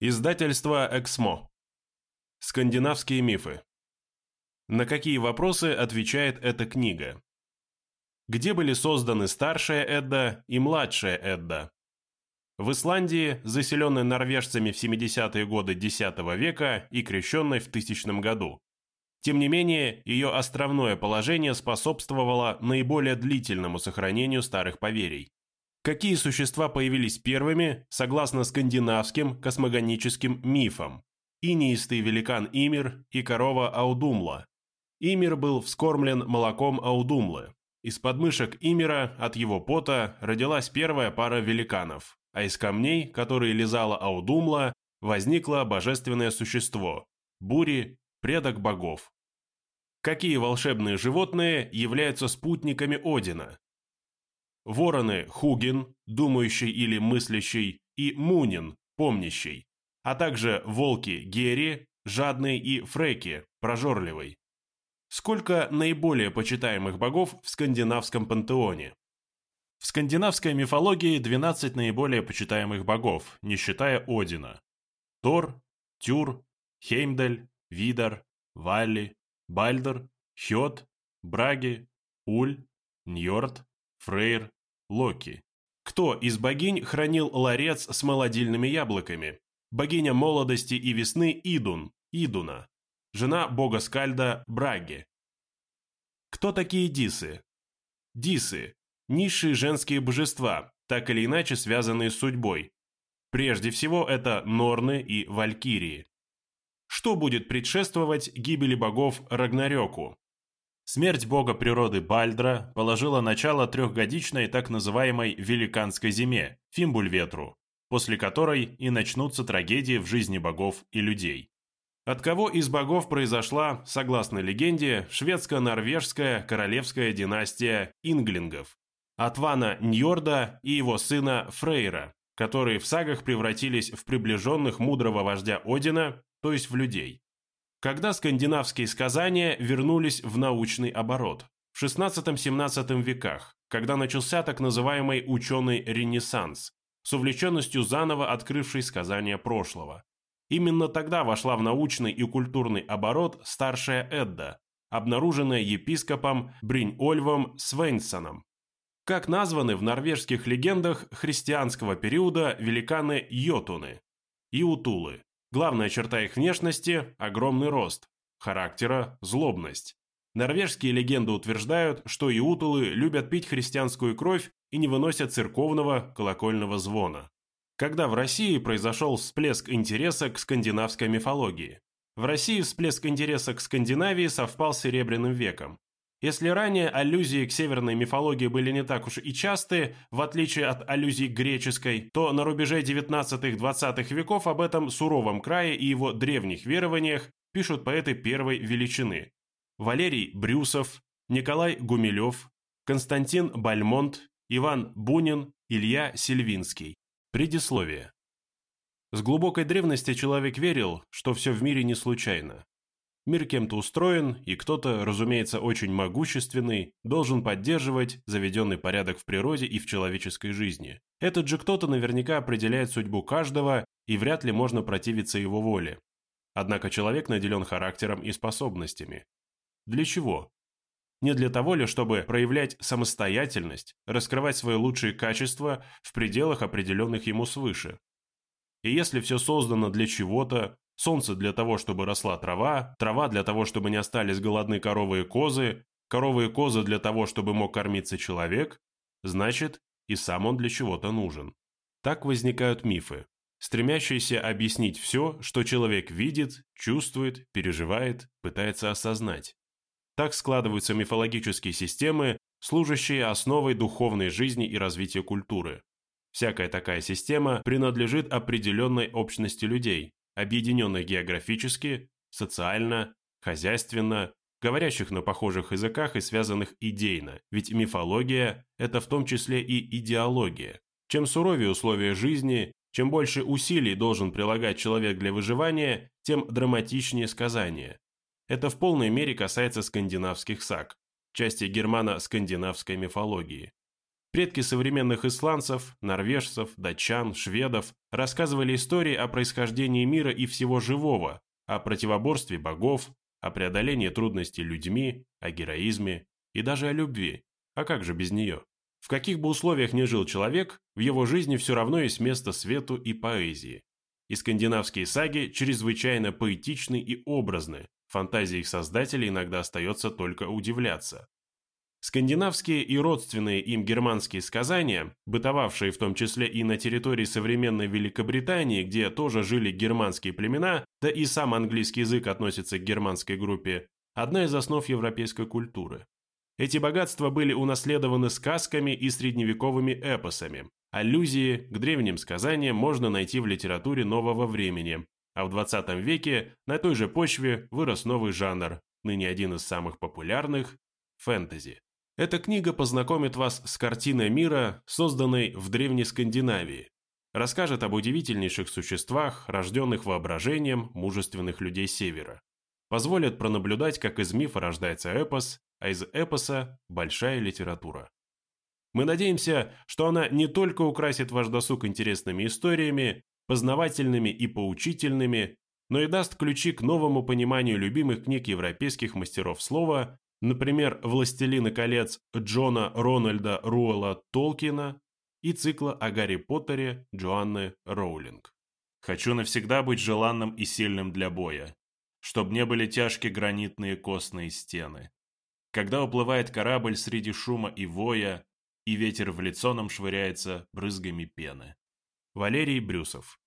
Издательство «Эксмо». Скандинавские мифы. На какие вопросы отвечает эта книга? Где были созданы старшая Эдда и младшая Эдда? В Исландии, заселенной норвежцами в 70-е годы X века и крещенной в 1000 году. Тем не менее, ее островное положение способствовало наиболее длительному сохранению старых поверий. Какие существа появились первыми, согласно скандинавским космогоническим мифам? Инеистый великан Имир и корова Аудумла. Имир был вскормлен молоком Аудумлы. Из подмышек Имира от его пота родилась первая пара великанов, а из камней, которые лизала Аудумла, возникло божественное существо – Бури, предок богов. Какие волшебные животные являются спутниками Одина? Вороны – Хугин, думающий или мыслящий, и Мунин, помнящий, а также волки – Гери, жадный и Фреки, прожорливый. Сколько наиболее почитаемых богов в скандинавском пантеоне? В скандинавской мифологии 12 наиболее почитаемых богов, не считая Одина. Тор, Тюр, Хеймдаль, Видар, Валли, Бальдер, Хьот, Браги, Уль, Ньорд, Фрейр, Локи. Кто из богинь хранил ларец с молодильными яблоками? Богиня молодости и весны Идун, Идуна. Жена бога Скальда Браги. Кто такие дисы? Дисы – низшие женские божества, так или иначе связанные с судьбой. Прежде всего это Норны и Валькирии. Что будет предшествовать гибели богов Рагнарёку? Смерть бога природы Бальдра положила начало трехгодичной так называемой «великанской зиме» – Фимбульветру, после которой и начнутся трагедии в жизни богов и людей. От кого из богов произошла, согласно легенде, шведско-норвежская королевская династия инглингов? От Вана Ньорда и его сына Фрейра, которые в сагах превратились в приближенных мудрого вождя Одина, то есть в людей когда скандинавские сказания вернулись в научный оборот. В XVI-XVII веках, когда начался так называемый ученый ренессанс, с увлеченностью заново открывший сказания прошлого. Именно тогда вошла в научный и культурный оборот старшая Эдда, обнаруженная епископом Бринь-Ольвом Свенсоном. Как названы в норвежских легендах христианского периода великаны Йотуны и Утулы, Главная черта их внешности – огромный рост, характера – злобность. Норвежские легенды утверждают, что иутулы любят пить христианскую кровь и не выносят церковного колокольного звона. Когда в России произошел всплеск интереса к скандинавской мифологии? В России всплеск интереса к Скандинавии совпал с Серебряным веком. Если ранее аллюзии к северной мифологии были не так уж и частые, в отличие от аллюзий греческой, то на рубеже 19-20 веков об этом суровом крае и его древних верованиях пишут поэты первой величины. Валерий Брюсов, Николай Гумилев, Константин Бальмонт, Иван Бунин, Илья Сильвинский. Предисловие. С глубокой древности человек верил, что все в мире не случайно. Мир кем-то устроен, и кто-то, разумеется, очень могущественный, должен поддерживать заведенный порядок в природе и в человеческой жизни. Этот же кто-то наверняка определяет судьбу каждого, и вряд ли можно противиться его воле. Однако человек наделен характером и способностями. Для чего? Не для того ли, чтобы проявлять самостоятельность, раскрывать свои лучшие качества в пределах, определенных ему свыше. И если все создано для чего-то, Солнце для того, чтобы росла трава, трава для того, чтобы не остались голодны коровы и козы, коровы и козы для того, чтобы мог кормиться человек, значит, и сам он для чего-то нужен. Так возникают мифы, стремящиеся объяснить все, что человек видит, чувствует, переживает, пытается осознать. Так складываются мифологические системы, служащие основой духовной жизни и развития культуры. Всякая такая система принадлежит определенной общности людей, объединенных географически, социально, хозяйственно, говорящих на похожих языках и связанных идейно, ведь мифология – это в том числе и идеология. Чем суровее условия жизни, чем больше усилий должен прилагать человек для выживания, тем драматичнее сказание. Это в полной мере касается скандинавских саг, части германо-скандинавской мифологии. Предки современных исландцев, норвежцев, датчан, шведов рассказывали истории о происхождении мира и всего живого, о противоборстве богов, о преодолении трудностей людьми, о героизме и даже о любви. А как же без нее? В каких бы условиях ни жил человек, в его жизни все равно есть место свету и поэзии. И скандинавские саги чрезвычайно поэтичны и образны, фантазии их создателей иногда остается только удивляться. Скандинавские и родственные им германские сказания, бытовавшие в том числе и на территории современной Великобритании, где тоже жили германские племена, да и сам английский язык относится к германской группе, одна из основ европейской культуры. Эти богатства были унаследованы сказками и средневековыми эпосами. Аллюзии к древним сказаниям можно найти в литературе нового времени, а в 20 веке на той же почве вырос новый жанр, ныне один из самых популярных – фэнтези. Эта книга познакомит вас с картиной мира, созданной в Древней Скандинавии. Расскажет об удивительнейших существах, рожденных воображением мужественных людей Севера. Позволит пронаблюдать, как из мифа рождается эпос, а из эпоса – большая литература. Мы надеемся, что она не только украсит ваш досуг интересными историями, познавательными и поучительными, но и даст ключи к новому пониманию любимых книг европейских мастеров слова Например, «Властелины колец» Джона Рональда Руэлла Толкина и цикла о Гарри Поттере Джоанны Роулинг. Хочу навсегда быть желанным и сильным для боя, чтоб не были тяжкие гранитные костные стены. Когда уплывает корабль среди шума и воя, и ветер в лицо нам швыряется брызгами пены. Валерий Брюсов